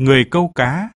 người câu cá.